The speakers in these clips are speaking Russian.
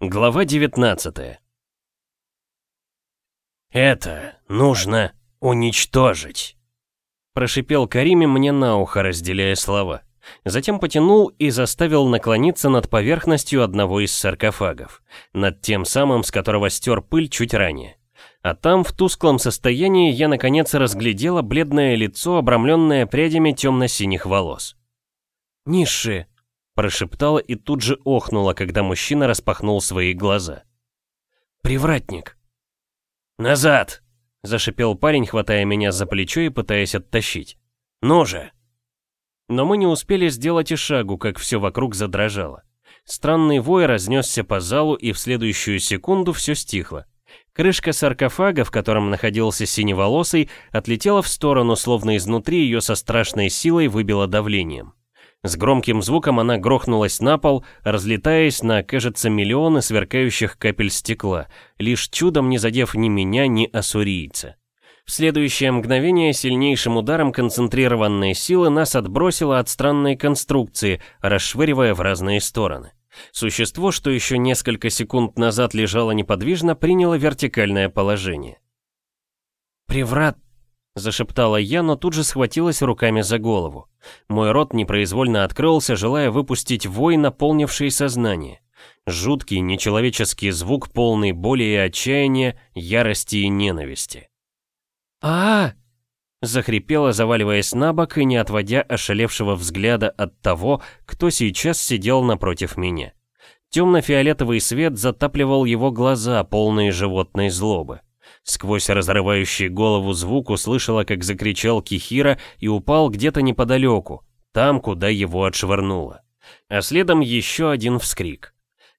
Глава 19 «Это нужно уничтожить», — прошипел Кариме мне на ухо, разделяя слова. Затем потянул и заставил наклониться над поверхностью одного из саркофагов, над тем самым, с которого стер пыль чуть ранее. А там, в тусклом состоянии, я наконец разглядела бледное лицо, обрамленное прядями темно-синих волос. «Низшие», — прошептала и тут же охнула, когда мужчина распахнул свои глаза. «Привратник». «Назад!» — зашипел парень, хватая меня за плечо и пытаясь оттащить. «Ну же!» Но мы не успели сделать и шагу, как все вокруг задрожало. Странный вой разнесся по залу, и в следующую секунду все стихло. Крышка саркофага, в котором находился синеволосый, отлетела в сторону, словно изнутри ее со страшной силой выбило давлением. С громким звуком она грохнулась на пол, разлетаясь на, кажется, миллионы сверкающих капель стекла, лишь чудом не задев ни меня, ни ассурийца. В следующее мгновение сильнейшим ударом концентрированной силы нас отбросило от странной конструкции, расшвыривая в разные стороны. Существо, что еще несколько секунд назад лежало неподвижно, приняло вертикальное положение. «Приврат!» — зашептала я, но тут же схватилась руками за голову. Мой рот непроизвольно открылся, желая выпустить вой, наполнивший сознание. Жуткий, нечеловеческий звук, полный боли и отчаяния, ярости и ненависти. а, Захрипела, заваливаясь на бок и не отводя ошалевшего взгляда от того, кто сейчас сидел напротив меня. Темно-фиолетовый свет затапливал его глаза, полные животной злобы. Сквозь разрывающий голову звук услышала, как закричал Кихира и упал где-то неподалеку, там, куда его отшвырнуло. А следом еще один вскрик.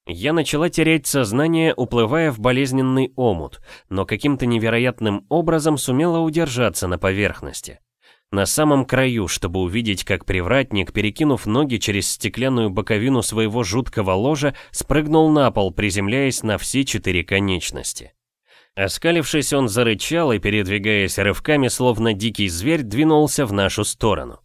Я начала терять сознание, уплывая в болезненный омут, но каким-то невероятным образом сумела удержаться на поверхности. На самом краю, чтобы увидеть, как привратник, перекинув ноги через стеклянную боковину своего жуткого ложа, спрыгнул на пол, приземляясь на все четыре конечности. Оскалившись, он зарычал и, передвигаясь рывками, словно дикий зверь, двинулся в нашу сторону.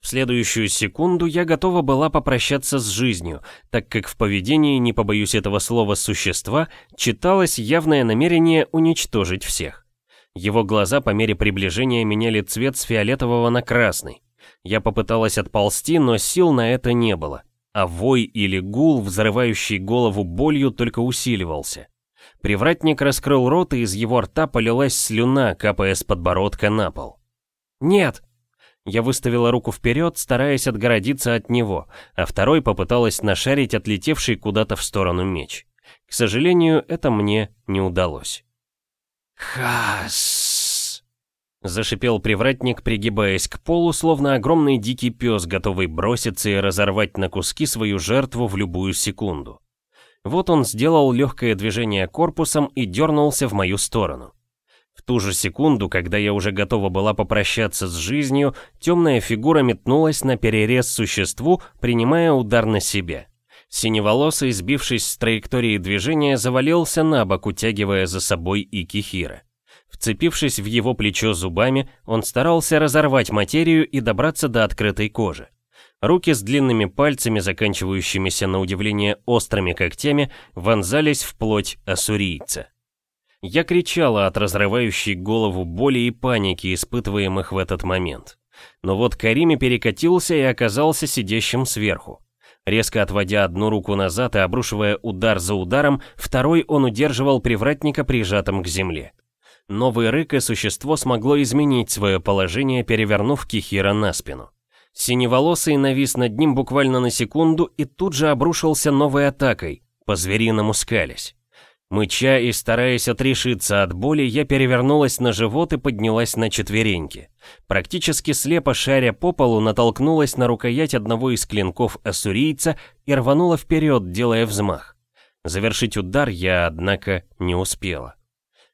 В следующую секунду я готова была попрощаться с жизнью, так как в поведении, не побоюсь этого слова, существа, читалось явное намерение уничтожить всех. Его глаза по мере приближения меняли цвет с фиолетового на красный. Я попыталась отползти, но сил на это не было, а вой или гул, взрывающий голову болью, только усиливался. Привратник раскрыл рот, и из его рта полилась слюна, капая с подбородка на пол. «Нет!» Я выставила руку вперед, стараясь отгородиться от него, а второй попыталась нашарить отлетевший куда-то в сторону меч. К сожалению, это мне не удалось. «Хас!» Зашипел привратник, пригибаясь к полу, словно огромный дикий пес, готовый броситься и разорвать на куски свою жертву в любую секунду. Вот он сделал легкое движение корпусом и дернулся в мою сторону. В ту же секунду, когда я уже готова была попрощаться с жизнью, темная фигура метнулась на перерез существу, принимая удар на себя. Синеволосый, сбившись с траектории движения, завалился на бок, утягивая за собой и Кихира. Вцепившись в его плечо зубами, он старался разорвать материю и добраться до открытой кожи. Руки с длинными пальцами, заканчивающимися на удивление острыми когтями, вонзались в плоть ассурийца. Я кричала от разрывающей голову боли и паники, испытываемых в этот момент. Но вот Кариме перекатился и оказался сидящим сверху. Резко отводя одну руку назад и обрушивая удар за ударом, второй он удерживал привратника прижатым к земле. Новый рык и существо смогло изменить свое положение, перевернув Кихира на спину. Синеволосый навис над ним буквально на секунду и тут же обрушился новой атакой, по-звериному скались. Мыча и стараясь отрешиться от боли, я перевернулась на живот и поднялась на четвереньки. Практически слепо шаря по полу, натолкнулась на рукоять одного из клинков ассурийца и рванула вперед, делая взмах. Завершить удар я, однако, не успела.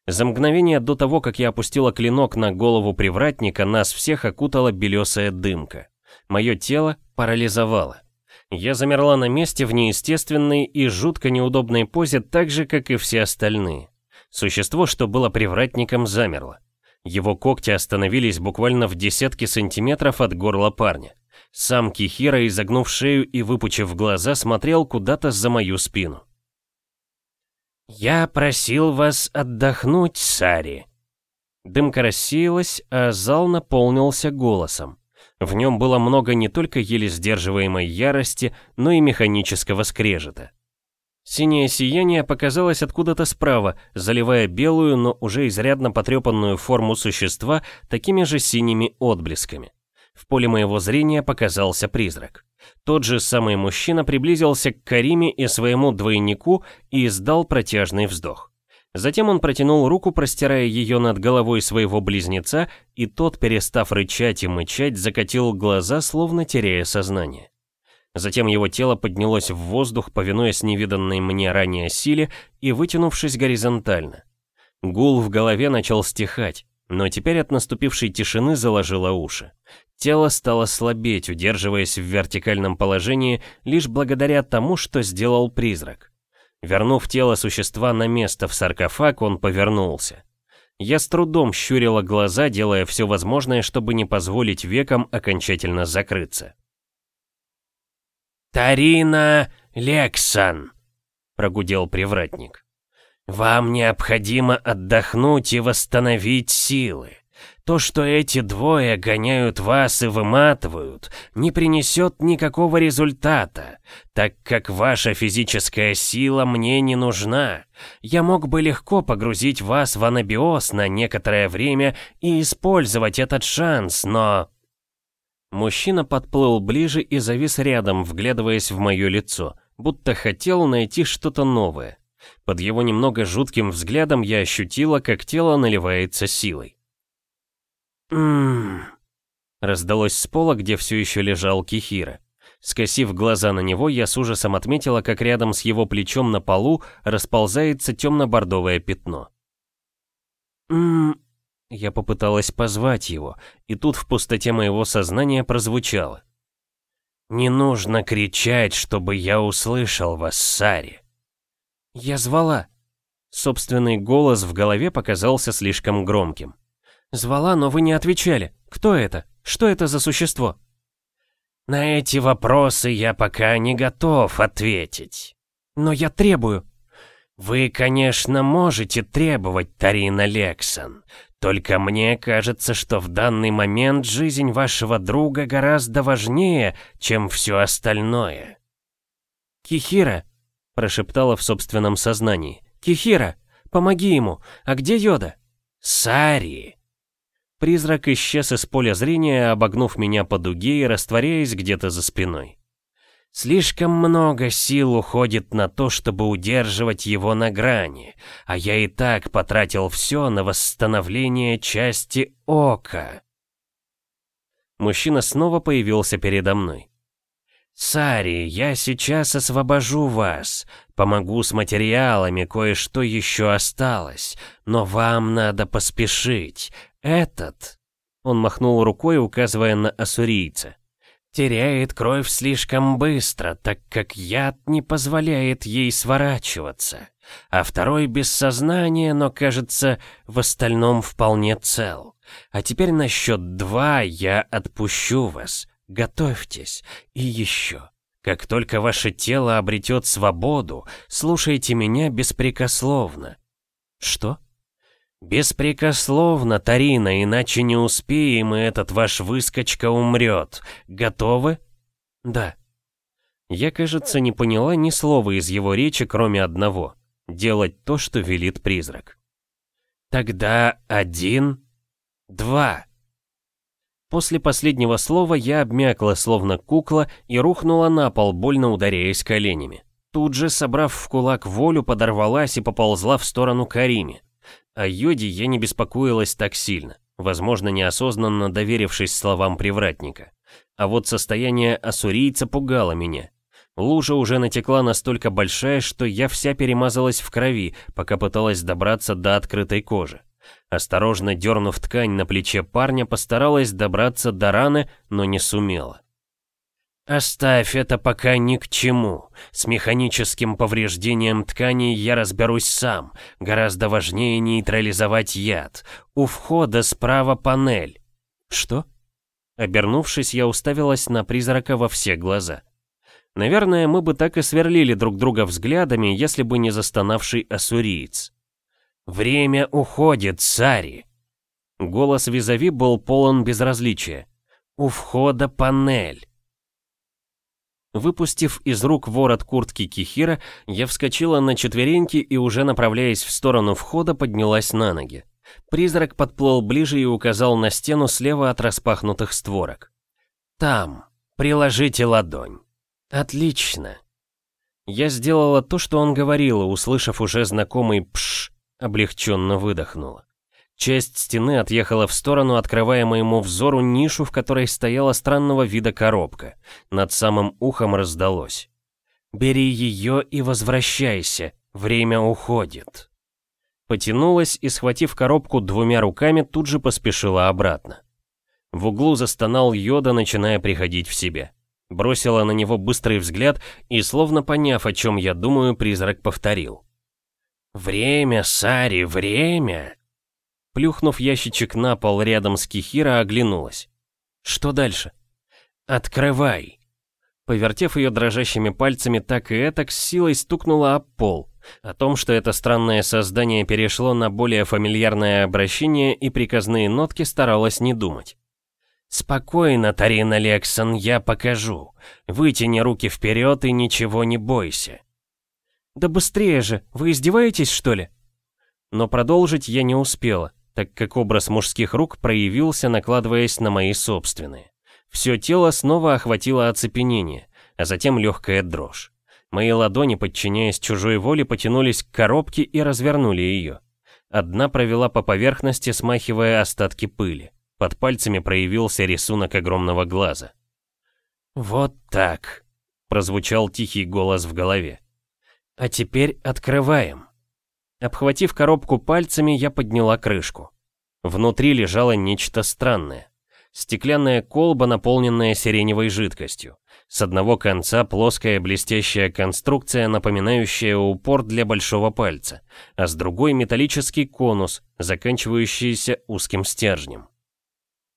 За мгновение до того, как я опустила клинок на голову привратника, нас всех окутала белесая дымка. Мое тело парализовало. Я замерла на месте в неестественной и жутко неудобной позе, так же, как и все остальные. Существо, что было привратником, замерло. Его когти остановились буквально в десятки сантиметров от горла парня. Сам Кихира, изогнув шею и выпучив глаза, смотрел куда-то за мою спину. «Я просил вас отдохнуть, Сари». Дымка рассеялась, а зал наполнился голосом. В нем было много не только еле сдерживаемой ярости, но и механического скрежета. Синее сияние показалось откуда-то справа, заливая белую, но уже изрядно потрепанную форму существа такими же синими отблесками. В поле моего зрения показался призрак. Тот же самый мужчина приблизился к Кариме и своему двойнику и издал протяжный вздох. Затем он протянул руку, простирая ее над головой своего близнеца, и тот, перестав рычать и мычать, закатил глаза, словно теряя сознание. Затем его тело поднялось в воздух, повинуясь невиданной мне ранее силе и вытянувшись горизонтально. Гул в голове начал стихать, но теперь от наступившей тишины заложило уши. Тело стало слабеть, удерживаясь в вертикальном положении лишь благодаря тому, что сделал призрак. Вернув тело существа на место в саркофаг, он повернулся. Я с трудом щурила глаза, делая все возможное, чтобы не позволить векам окончательно закрыться. «Тарина Лексан!» — прогудел привратник. «Вам необходимо отдохнуть и восстановить силы. То, что эти двое гоняют вас и выматывают, не принесет никакого результата, так как ваша физическая сила мне не нужна. Я мог бы легко погрузить вас в анабиоз на некоторое время и использовать этот шанс, но... Мужчина подплыл ближе и завис рядом, вглядываясь в мое лицо, будто хотел найти что-то новое. Под его немного жутким взглядом я ощутила, как тело наливается силой. «Ммм...» Раздалось с пола, где все еще лежал Кихира. Скосив глаза на него, я с ужасом отметила, как рядом с его плечом на полу расползается темно-бордовое пятно. «Ммм...» Я попыталась позвать его, и тут в пустоте моего сознания прозвучало. «Не нужно кричать, чтобы я услышал вас, Сари». «Я звала». Собственный голос в голове показался слишком громким. «Звала, но вы не отвечали. Кто это? Что это за существо?» «На эти вопросы я пока не готов ответить. Но я требую». «Вы, конечно, можете требовать, Тарина Лексон, только мне кажется, что в данный момент жизнь вашего друга гораздо важнее, чем все остальное». «Кихира», — прошептала в собственном сознании, — «Кихира, помоги ему. А где Йода?» «Сари». Призрак исчез из поля зрения, обогнув меня по дуге и растворяясь где-то за спиной. Слишком много сил уходит на то, чтобы удерживать его на грани, а я и так потратил все на восстановление части ока. Мужчина снова появился передо мной. «Сари, я сейчас освобожу вас, помогу с материалами, кое-что еще осталось, но вам надо поспешить. Этот...» Он махнул рукой, указывая на ассурийца теряет кровь слишком быстро, так как яд не позволяет ей сворачиваться, а второй без сознания, но, кажется, в остальном вполне цел. А теперь на счет два я отпущу вас. Готовьтесь. И еще. Как только ваше тело обретет свободу, слушайте меня беспрекословно. Что? «Беспрекословно, Тарина, иначе не успеем, и этот ваш выскочка умрет. Готовы?» «Да». Я, кажется, не поняла ни слова из его речи, кроме одного — делать то, что велит призрак. «Тогда один, два». После последнего слова я обмякла, словно кукла, и рухнула на пол, больно ударяясь коленями. Тут же, собрав в кулак волю, подорвалась и поползла в сторону Кариме. О йоде я не беспокоилась так сильно, возможно, неосознанно доверившись словам привратника. А вот состояние ассурийца пугало меня. Лужа уже натекла настолько большая, что я вся перемазалась в крови, пока пыталась добраться до открытой кожи. Осторожно дернув ткань на плече парня, постаралась добраться до раны, но не сумела. «Оставь это пока ни к чему. С механическим повреждением тканей я разберусь сам. Гораздо важнее нейтрализовать яд. У входа справа панель». «Что?» Обернувшись, я уставилась на призрака во все глаза. Наверное, мы бы так и сверлили друг друга взглядами, если бы не застонавший ассуриец. «Время уходит, Сари!» Голос визави был полон безразличия. «У входа панель!» Выпустив из рук ворот куртки Кихира, я вскочила на четвереньки и уже направляясь в сторону входа, поднялась на ноги. Призрак подплыл ближе и указал на стену слева от распахнутых створок. «Там. Приложите ладонь». «Отлично». Я сделала то, что он говорил, услышав уже знакомый «пш», облегченно выдохнула. Часть стены отъехала в сторону, открывая моему взору нишу, в которой стояла странного вида коробка. Над самым ухом раздалось. «Бери ее и возвращайся, время уходит». Потянулась и, схватив коробку двумя руками, тут же поспешила обратно. В углу застонал Йода, начиная приходить в себя. Бросила на него быстрый взгляд и, словно поняв, о чем я думаю, призрак повторил. «Время, Сари, время!» Плюхнув ящичек на пол рядом с Кихира, оглянулась. «Что дальше?» «Открывай!» Повертев ее дрожащими пальцами так и этак, с силой стукнула об пол. О том, что это странное создание перешло на более фамильярное обращение и приказные нотки, старалась не думать. «Спокойно, Тарина Лексон, я покажу. Вытяни руки вперед и ничего не бойся». «Да быстрее же, вы издеваетесь, что ли?» Но продолжить я не успела, так как образ мужских рук проявился, накладываясь на мои собственные. Все тело снова охватило оцепенение, а затем легкая дрожь. Мои ладони, подчиняясь чужой воле, потянулись к коробке и развернули ее. Одна провела по поверхности, смахивая остатки пыли. Под пальцами проявился рисунок огромного глаза. «Вот так», — прозвучал тихий голос в голове. «А теперь открываем». Обхватив коробку пальцами, я подняла крышку. Внутри лежало нечто странное. Стеклянная колба, наполненная сиреневой жидкостью. С одного конца плоская блестящая конструкция, напоминающая упор для большого пальца, а с другой металлический конус, заканчивающийся узким стержнем.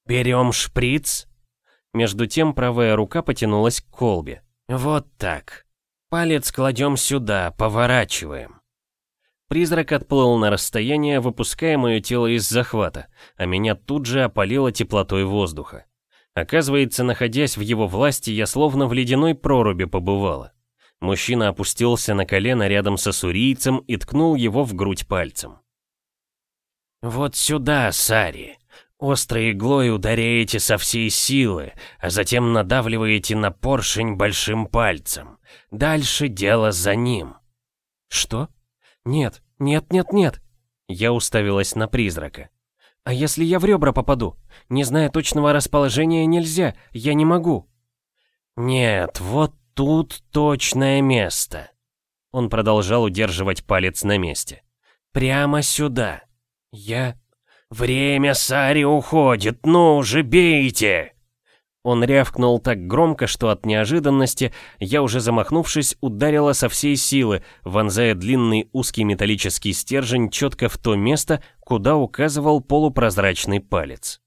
«Берем шприц?» Между тем правая рука потянулась к колбе. «Вот так. Палец кладем сюда, поворачиваем». Призрак отплыл на расстояние, выпуская мое тело из захвата, а меня тут же опалило теплотой воздуха. Оказывается, находясь в его власти, я словно в ледяной проруби побывала. Мужчина опустился на колено рядом с ассурийцем и ткнул его в грудь пальцем. «Вот сюда, Сари. Острой иглой ударяете со всей силы, а затем надавливаете на поршень большим пальцем. Дальше дело за ним». «Что?» «Нет, нет, нет, нет!» Я уставилась на призрака. «А если я в ребра попаду? Не зная точного расположения нельзя, я не могу». «Нет, вот тут точное место». Он продолжал удерживать палец на месте. «Прямо сюда. Я...» «Время Сари уходит, ну же, бейте!» Он рявкнул так громко, что от неожиданности я, уже замахнувшись, ударила со всей силы, вонзая длинный узкий металлический стержень четко в то место, куда указывал полупрозрачный палец.